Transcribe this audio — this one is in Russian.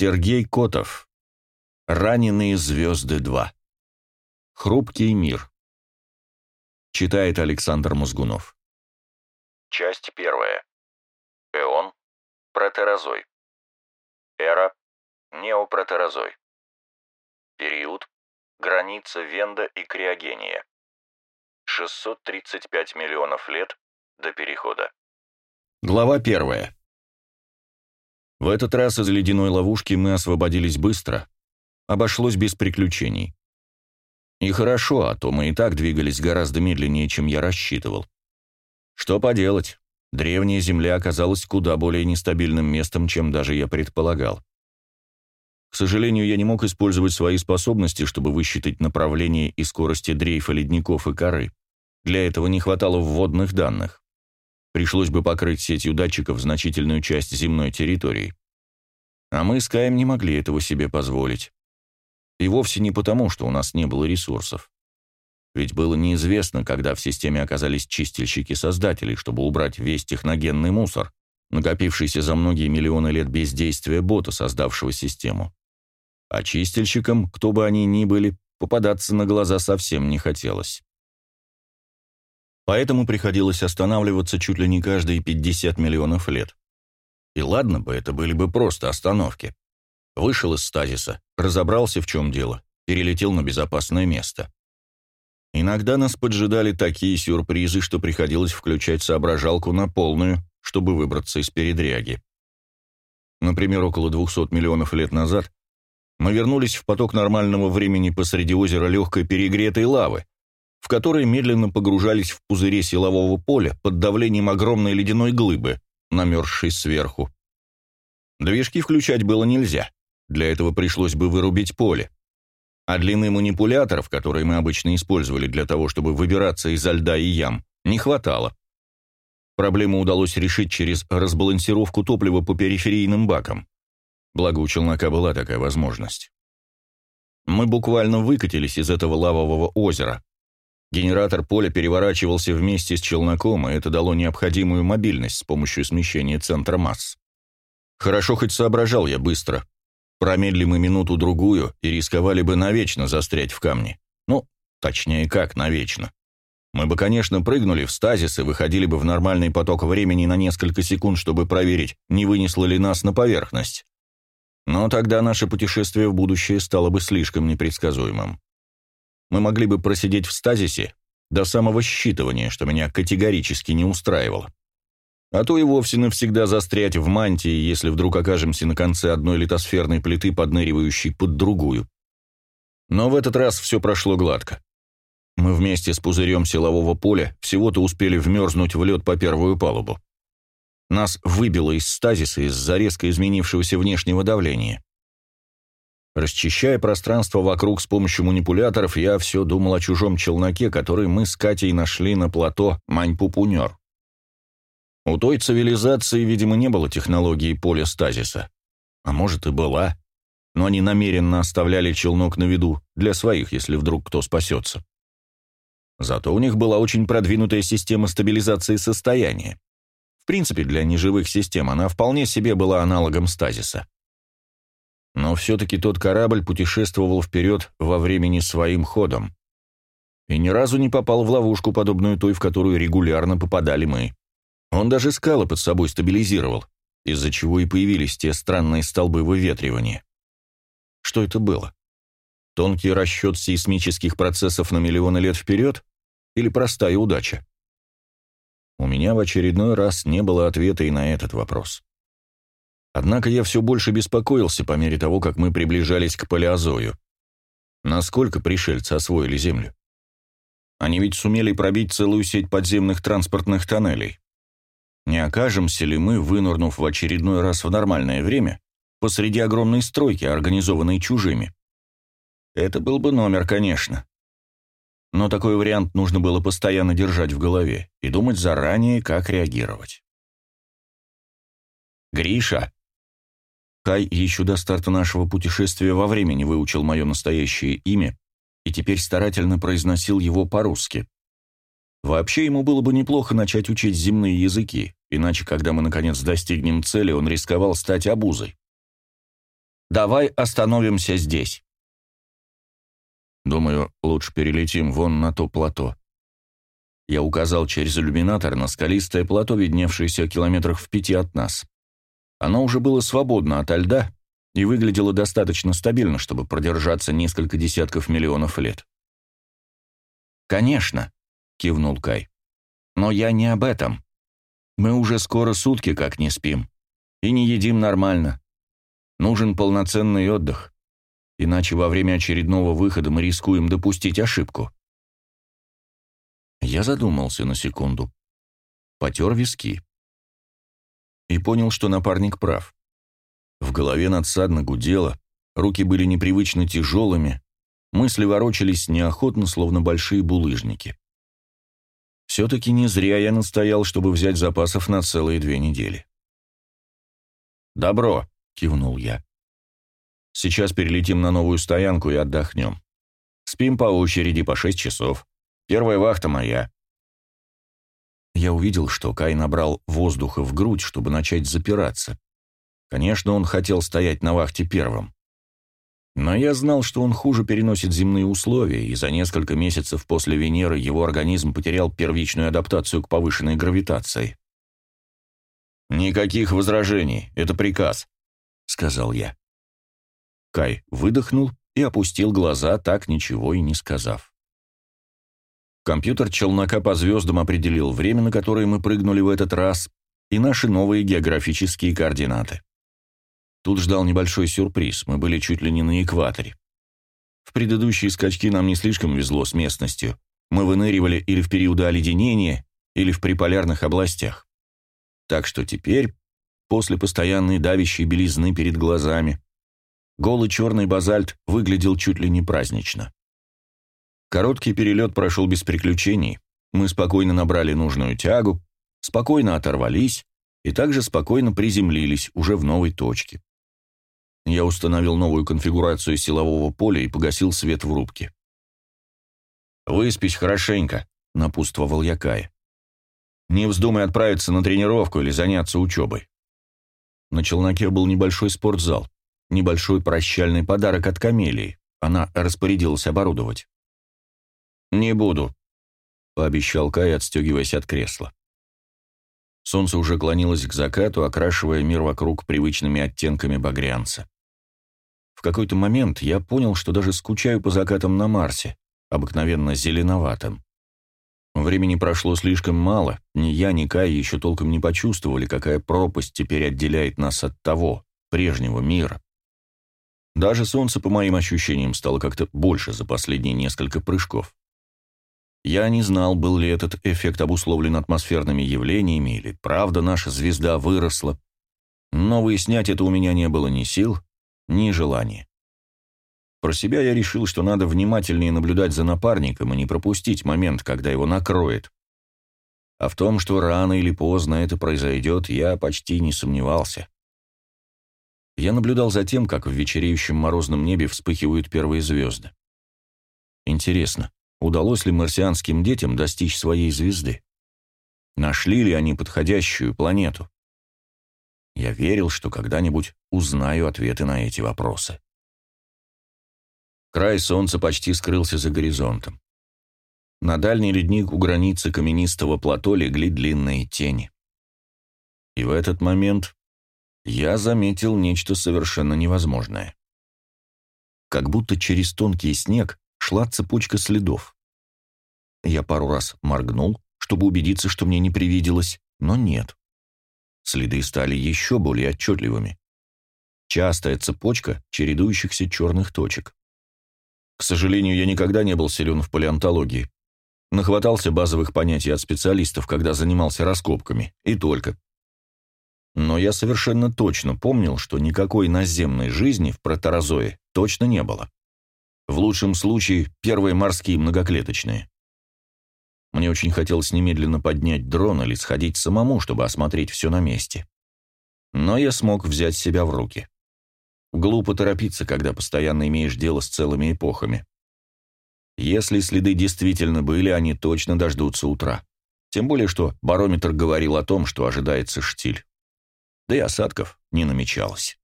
Сергей Котов. Раненые звезды 2. Хрупкий мир. Читает Александр Мозгунов. Часть первая. Эон. Протерозой. Эра. Неопротерозой. Период. Граница Венда и Криогения. 635 миллионов лет до перехода. Глава первая. В этот раз из ледяной ловушки мы освободились быстро. Обошлось без приключений. И хорошо, а то мы и так двигались гораздо медленнее, чем я рассчитывал. Что поделать, древняя Земля оказалась куда более нестабильным местом, чем даже я предполагал. К сожалению, я не мог использовать свои способности, чтобы высчитать направление и скорости дрейфа ледников и коры. Для этого не хватало вводных данных. Пришлось бы покрыть сетью датчиков значительную часть земной территории. А мы с Каем не могли этого себе позволить. И вовсе не потому, что у нас не было ресурсов. Ведь было неизвестно, когда в системе оказались чистильщики создателей, чтобы убрать весь техногенный мусор, накопившийся за многие миллионы лет бездействия бота, создавшего систему. А чистильщикам, кто бы они ни были, попадаться на глаза совсем не хотелось. Поэтому приходилось останавливаться чуть ли не каждые 50 миллионов лет. И ладно бы, это были бы просто остановки. Вышел из стазиса, разобрался, в чем дело, перелетел на безопасное место. Иногда нас поджидали такие сюрпризы, что приходилось включать соображалку на полную, чтобы выбраться из передряги. Например, около 200 миллионов лет назад мы вернулись в поток нормального времени посреди озера легкой перегретой лавы, в которой медленно погружались в пузыре силового поля под давлением огромной ледяной глыбы, намерзшей сверху. Движки включать было нельзя, для этого пришлось бы вырубить поле. А длины манипуляторов, которые мы обычно использовали для того, чтобы выбираться изо льда и ям, не хватало. Проблему удалось решить через разбалансировку топлива по периферийным бакам. Благо у челнока была такая возможность. Мы буквально выкатились из этого лавового озера. Генератор поля переворачивался вместе с челноком, и это дало необходимую мобильность с помощью смещения центра масс. Хорошо хоть соображал я быстро. Промедли мы минуту-другую и рисковали бы навечно застрять в камне. Ну, точнее как навечно. Мы бы, конечно, прыгнули в стазис и выходили бы в нормальный поток времени на несколько секунд, чтобы проверить, не вынесло ли нас на поверхность. Но тогда наше путешествие в будущее стало бы слишком непредсказуемым. Мы могли бы просидеть в стазисе до самого считывания, что меня категорически не устраивало. А то и вовсе навсегда застрять в мантии, если вдруг окажемся на конце одной литосферной плиты, подныривающей под другую. Но в этот раз все прошло гладко. Мы вместе с пузырем силового поля всего-то успели вмерзнуть в лед по первую палубу. Нас выбило из стазиса из-за резко изменившегося внешнего давления. Расчищая пространство вокруг с помощью манипуляторов, я все думал о чужом челноке, который мы с Катей нашли на плато Мань-Пупунер. У той цивилизации, видимо, не было технологии поля стазиса. А может и была. Но они намеренно оставляли челнок на виду, для своих, если вдруг кто спасется. Зато у них была очень продвинутая система стабилизации состояния принципе, для неживых систем она вполне себе была аналогом стазиса. Но все-таки тот корабль путешествовал вперед во времени своим ходом. И ни разу не попал в ловушку, подобную той, в которую регулярно попадали мы. Он даже скалы под собой стабилизировал, из-за чего и появились те странные столбы выветривания. Что это было? Тонкий расчет сейсмических процессов на миллионы лет вперед или простая удача? У меня в очередной раз не было ответа и на этот вопрос. Однако я все больше беспокоился по мере того, как мы приближались к Палеозою. Насколько пришельцы освоили Землю? Они ведь сумели пробить целую сеть подземных транспортных тоннелей. Не окажемся ли мы, вынырнув в очередной раз в нормальное время, посреди огромной стройки, организованной чужими? Это был бы номер, конечно. Но такой вариант нужно было постоянно держать в голове и думать заранее, как реагировать. «Гриша!» Кай еще до старта нашего путешествия во времени выучил мое настоящее имя и теперь старательно произносил его по-русски. Вообще ему было бы неплохо начать учить земные языки, иначе, когда мы наконец достигнем цели, он рисковал стать обузой. Давай остановимся здесь. Думаю, лучше перелетим вон на то плато. Я указал через иллюминатор на скалистое плато, видневшееся километрах в пяти от нас. Оно уже было свободно ото льда и выглядело достаточно стабильно, чтобы продержаться несколько десятков миллионов лет. «Конечно», — кивнул Кай. «Но я не об этом. Мы уже скоро сутки как не спим. И не едим нормально. Нужен полноценный отдых. Иначе во время очередного выхода мы рискуем допустить ошибку». Я задумался на секунду. Потер виски. И понял, что напарник прав. В голове надсадно гудело, руки были непривычно тяжелыми, мысли ворочались неохотно, словно большие булыжники. Все-таки не зря я настоял, чтобы взять запасов на целые две недели. «Добро», — кивнул я. «Сейчас перелетим на новую стоянку и отдохнем. Спим по очереди по шесть часов. Первая вахта моя». Я увидел, что Кай набрал воздуха в грудь, чтобы начать запираться. Конечно, он хотел стоять на вахте первым. Но я знал, что он хуже переносит земные условия, и за несколько месяцев после Венеры его организм потерял первичную адаптацию к повышенной гравитации. «Никаких возражений, это приказ», — сказал я. Кай выдохнул и опустил глаза, так ничего и не сказав. Компьютер челнока по звездам определил время, на которое мы прыгнули в этот раз, и наши новые географические координаты. Тут ждал небольшой сюрприз, мы были чуть ли не на экваторе. В предыдущие скачки нам не слишком везло с местностью. Мы выныривали или в периоды оледенения, или в приполярных областях. Так что теперь, после постоянной давящей белизны перед глазами, голый черный базальт выглядел чуть ли не празднично. Короткий перелет прошел без приключений. Мы спокойно набрали нужную тягу, спокойно оторвались и также спокойно приземлились уже в новой точке. Я установил новую конфигурацию силового поля и погасил свет в рубке. «Выспись хорошенько», — напутствовал я Кая. «Не вздумай отправиться на тренировку или заняться учебой». На челноке был небольшой спортзал, небольшой прощальный подарок от Камелии. Она распорядилась оборудовать. «Не буду», — пообещал Кай, отстегиваясь от кресла. Солнце уже клонилось к закату, окрашивая мир вокруг привычными оттенками багрянца. В какой-то момент я понял, что даже скучаю по закатам на Марсе, обыкновенно зеленоватым. Времени прошло слишком мало, ни я, ни Кай еще толком не почувствовали, какая пропасть теперь отделяет нас от того, прежнего мира. Даже солнце, по моим ощущениям, стало как-то больше за последние несколько прыжков. Я не знал, был ли этот эффект обусловлен атмосферными явлениями, или правда наша звезда выросла, но выяснять это у меня не было ни сил, ни желания. Про себя я решил, что надо внимательнее наблюдать за напарником и не пропустить момент, когда его накроет. А в том, что рано или поздно это произойдет, я почти не сомневался. Я наблюдал за тем, как в вечереющем морозном небе вспыхивают первые звезды. Интересно, удалось ли марсианским детям достичь своей звезды? Нашли ли они подходящую планету? Я верил, что когда-нибудь узнаю ответы на эти вопросы. Край солнца почти скрылся за горизонтом. На дальний ледник у границы каменистого плато легли длинные тени. И в этот момент я заметил нечто совершенно невозможное. Как будто через тонкий снег шла цепочка следов. Я пару раз моргнул, чтобы убедиться, что мне не привиделось, но нет. Следы стали еще более отчетливыми. Частая цепочка чередующихся черных точек. К сожалению, я никогда не был силен в палеонтологии. Нахватался базовых понятий от специалистов, когда занимался раскопками, и только. Но я совершенно точно помнил, что никакой наземной жизни в проторозое точно не было. В лучшем случае первые морские многоклеточные. Мне очень хотелось немедленно поднять дрон или сходить самому, чтобы осмотреть все на месте. Но я смог взять себя в руки. Глупо торопиться, когда постоянно имеешь дело с целыми эпохами. Если следы действительно были, они точно дождутся утра. Тем более, что барометр говорил о том, что ожидается штиль. Да и осадков не намечалось.